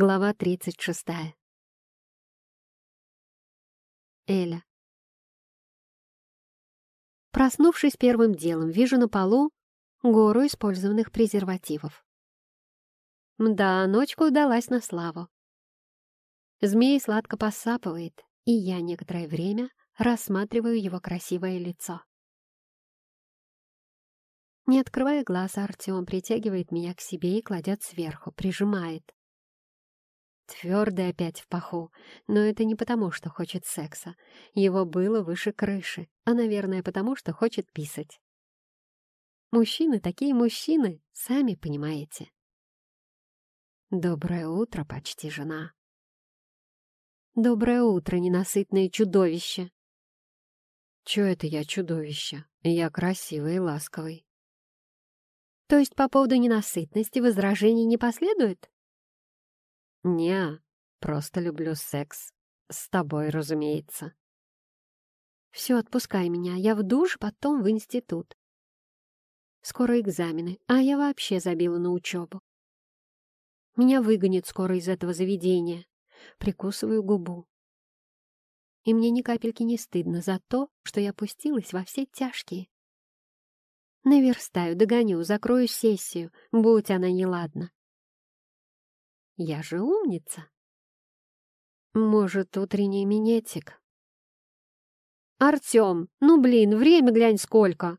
Глава 36. Эля. Проснувшись первым делом, вижу на полу гору использованных презервативов. Да, ночка удалась на славу. Змей сладко посапывает, и я некоторое время рассматриваю его красивое лицо. Не открывая глаз, Артем притягивает меня к себе и кладет сверху, прижимает. Твердый опять в паху, но это не потому, что хочет секса. Его было выше крыши, а, наверное, потому, что хочет писать. Мужчины такие мужчины, сами понимаете. Доброе утро, почти жена. Доброе утро, ненасытное чудовище. Чё это я чудовище? Я красивый и ласковый. То есть по поводу ненасытности возражений не последует? «Не, просто люблю секс. С тобой, разумеется». «Все, отпускай меня. Я в душ, потом в институт. Скоро экзамены, а я вообще забила на учебу. Меня выгонят скоро из этого заведения. Прикусываю губу. И мне ни капельки не стыдно за то, что я пустилась во все тяжкие. Наверстаю, догоню, закрою сессию, будь она неладна. Я же умница. Может, утренний минетик? Артем, ну блин, время глянь сколько.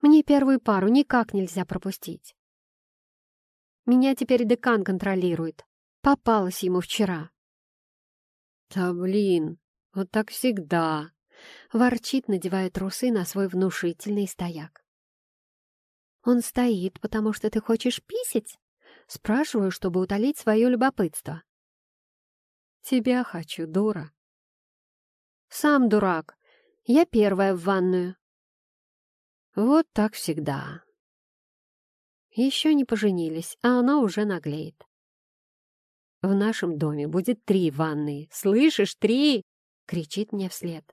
Мне первую пару никак нельзя пропустить. Меня теперь декан контролирует. Попалась ему вчера. Да блин, вот так всегда. Ворчит, надевая трусы на свой внушительный стояк. Он стоит, потому что ты хочешь писать? Спрашиваю, чтобы утолить свое любопытство. «Тебя хочу, дура». «Сам дурак. Я первая в ванную». Вот так всегда. Еще не поженились, а она уже наглеет. В нашем доме будет три ванны. Слышишь, три? Кричит мне вслед.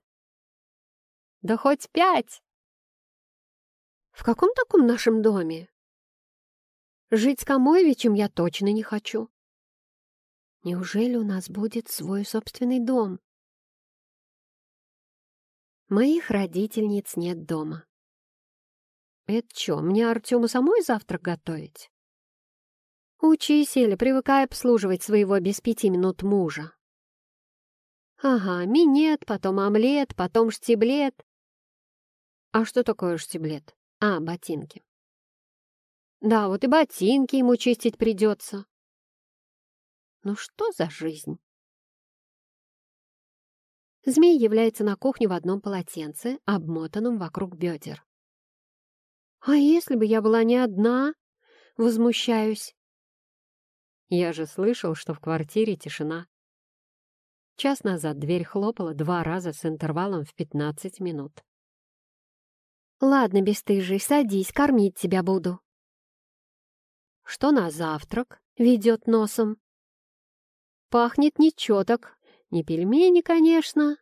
Да хоть пять. В каком таком нашем доме? Жить с Камоевичем я точно не хочу. Неужели у нас будет свой собственный дом? Моих родительниц нет дома. Это что, мне Артему самой завтрак готовить? Учись, Эля, привыкай обслуживать своего без пяти минут мужа. Ага, минет, потом омлет, потом штиблет. А что такое штиблет? А, ботинки. Да, вот и ботинки ему чистить придется. Ну что за жизнь? Змей является на кухне в одном полотенце, обмотанном вокруг бедер. «А если бы я была не одна?» — возмущаюсь. Я же слышал, что в квартире тишина. Час назад дверь хлопала два раза с интервалом в пятнадцать минут. «Ладно, бесстыжий, садись, кормить тебя буду», что на завтрак ведет носом. Пахнет нечеток, не пельмени, конечно.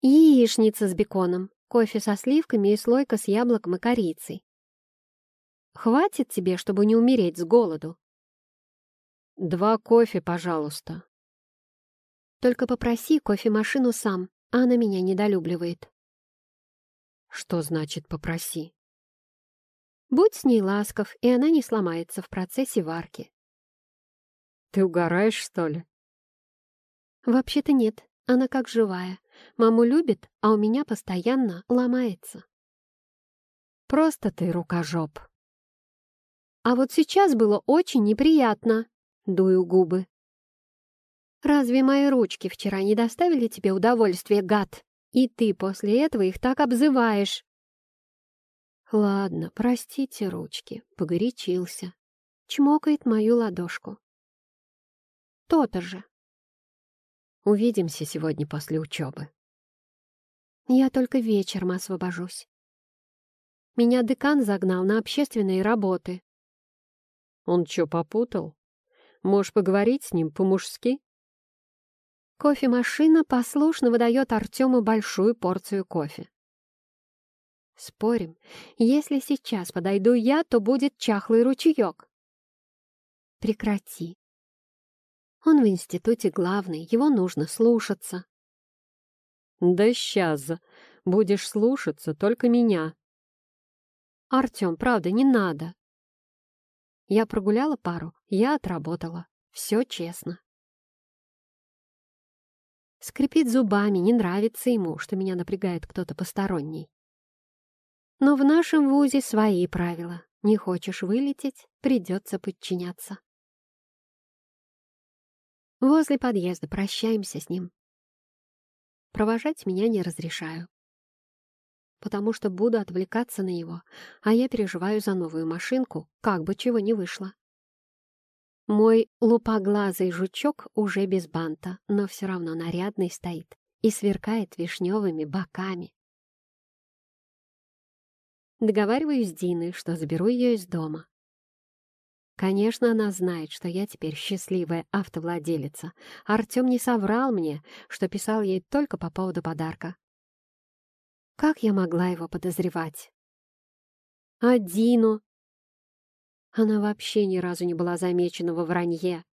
Яичница с беконом, кофе со сливками и слойка с яблоком и корицей. Хватит тебе, чтобы не умереть с голоду. Два кофе, пожалуйста. Только попроси кофемашину сам, она меня недолюбливает. Что значит «попроси»? Будь с ней ласков, и она не сломается в процессе варки. Ты угораешь, что ли? Вообще-то нет, она как живая. Маму любит, а у меня постоянно ломается. Просто ты рукожоп. А вот сейчас было очень неприятно, дую губы. Разве мои ручки вчера не доставили тебе удовольствия, гад? И ты после этого их так обзываешь. Ладно, простите, ручки, погорячился. Чмокает мою ладошку. То-то же. Увидимся сегодня после учебы. Я только вечером освобожусь. Меня декан загнал на общественные работы. Он что, попутал? Можешь поговорить с ним по-мужски? Кофемашина послушно выдает Артему большую порцию кофе. Спорим, если сейчас подойду я, то будет чахлый ручеек. Прекрати. Он в институте главный, его нужно слушаться. Да сейчас будешь слушаться только меня. Артем, правда, не надо. Я прогуляла пару, я отработала. Все честно. Скрипит зубами, не нравится ему, что меня напрягает кто-то посторонний. Но в нашем вузе свои правила. Не хочешь вылететь, придется подчиняться. Возле подъезда прощаемся с ним. Провожать меня не разрешаю, потому что буду отвлекаться на него, а я переживаю за новую машинку, как бы чего не вышло. Мой лупоглазый жучок уже без банта, но все равно нарядный стоит и сверкает вишневыми боками. Договариваюсь с Диной, что заберу ее из дома. Конечно, она знает, что я теперь счастливая автовладелица. Артем не соврал мне, что писал ей только по поводу подарка. Как я могла его подозревать? А Дину? Она вообще ни разу не была замечена во вранье.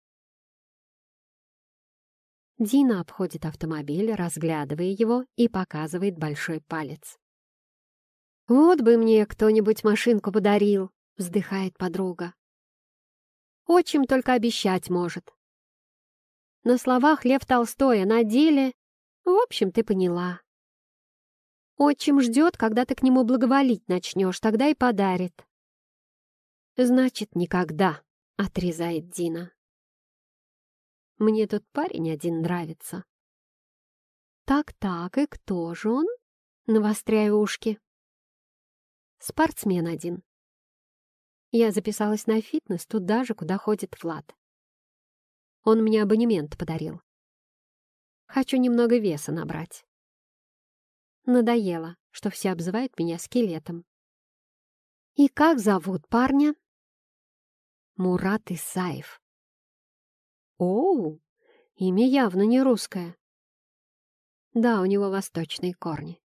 Дина обходит автомобиль, разглядывая его и показывает большой палец. «Вот бы мне кто-нибудь машинку подарил!» — вздыхает подруга. Отчим только обещать может. На словах Лев Толстой, а на деле... В общем, ты поняла. Отчим ждет, когда ты к нему благоволить начнешь, тогда и подарит. Значит, никогда, — отрезает Дина. Мне тут парень один нравится. Так-так, и кто же он? Навостряю ушки. Спортсмен один. Я записалась на фитнес туда же, куда ходит Влад. Он мне абонемент подарил. Хочу немного веса набрать. Надоело, что все обзывают меня скелетом. И как зовут парня? Мурат Исаев. Оу, имя явно не русское. Да, у него восточные корни.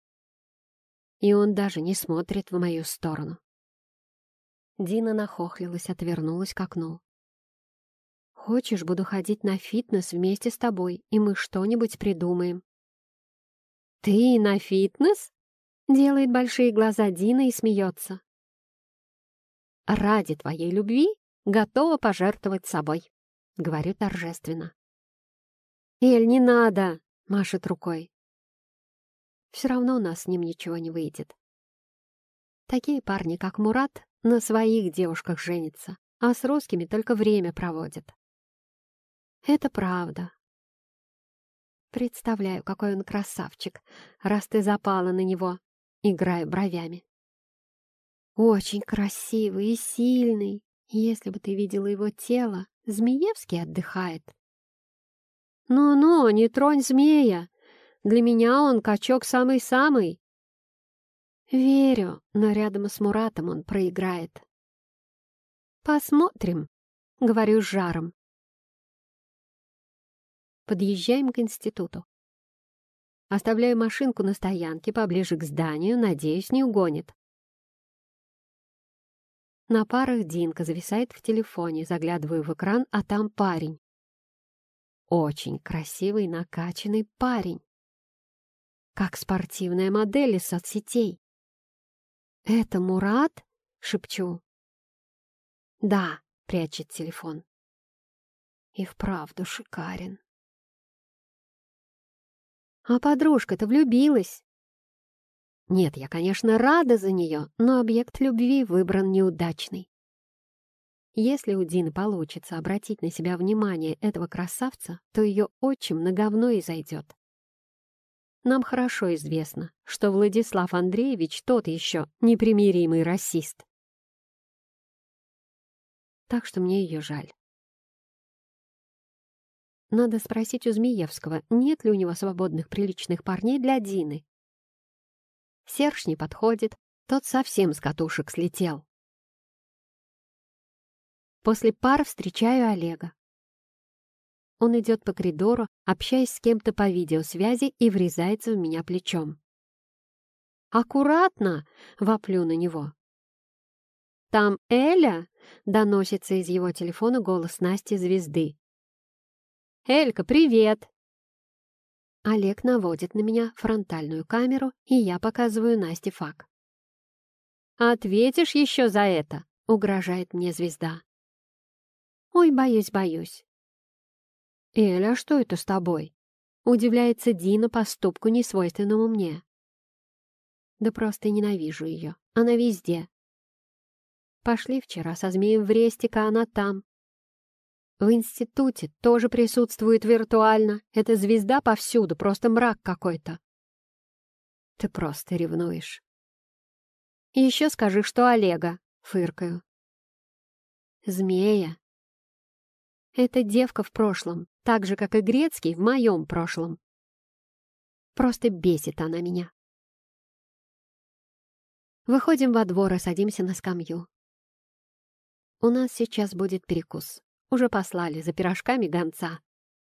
И он даже не смотрит в мою сторону. Дина нахохлилась, отвернулась к окну. «Хочешь, буду ходить на фитнес вместе с тобой, и мы что-нибудь придумаем». «Ты на фитнес?» — делает большие глаза Дина и смеется. «Ради твоей любви готова пожертвовать собой», — говорю торжественно. «Эль, не надо!» — машет рукой. «Все равно у нас с ним ничего не выйдет. Такие парни, как Мурат, на своих девушках женится, а с русскими только время проводит. Это правда. Представляю, какой он красавчик, раз ты запала на него, играя бровями. Очень красивый и сильный. Если бы ты видела его тело, Змеевский отдыхает. Ну-ну, не тронь змея. Для меня он качок самый-самый. Верю, но рядом с Муратом он проиграет. Посмотрим, говорю с жаром. Подъезжаем к институту. Оставляю машинку на стоянке поближе к зданию, надеюсь, не угонит. На парах Динка зависает в телефоне, заглядываю в экран, а там парень. Очень красивый, накачанный парень. Как спортивная модель из соцсетей. «Это Мурат?» — шепчу. «Да», — прячет телефон. И вправду шикарен. «А подружка-то влюбилась?» Нет, я, конечно, рада за нее, но объект любви выбран неудачный. Если у Дины получится обратить на себя внимание этого красавца, то ее отчим на говно и зайдет. Нам хорошо известно, что Владислав Андреевич тот еще непримиримый расист. Так что мне ее жаль. Надо спросить у Змеевского, нет ли у него свободных приличных парней для Дины. Серж не подходит, тот совсем с катушек слетел. После пар встречаю Олега. Он идет по коридору, общаясь с кем-то по видеосвязи и врезается в меня плечом. «Аккуратно!» — воплю на него. «Там Эля?» — доносится из его телефона голос Насти Звезды. Элька, привет!» Олег наводит на меня фронтальную камеру, и я показываю Насте факт. «Ответишь еще за это?» — угрожает мне звезда. «Ой, боюсь, боюсь». «Эля, что это с тобой?» — удивляется Дина поступку, несвойственному мне. Да просто ненавижу ее. Она везде. Пошли вчера со змеем в рестик, она там. В институте тоже присутствует виртуально. Эта звезда повсюду, просто мрак какой-то. Ты просто ревнуешь. еще скажи, что Олега, фыркаю. Змея. Эта девка в прошлом, так же, как и Грецкий в моем прошлом. Просто бесит она меня. Выходим во двор и садимся на скамью. У нас сейчас будет перекус. Уже послали за пирожками гонца.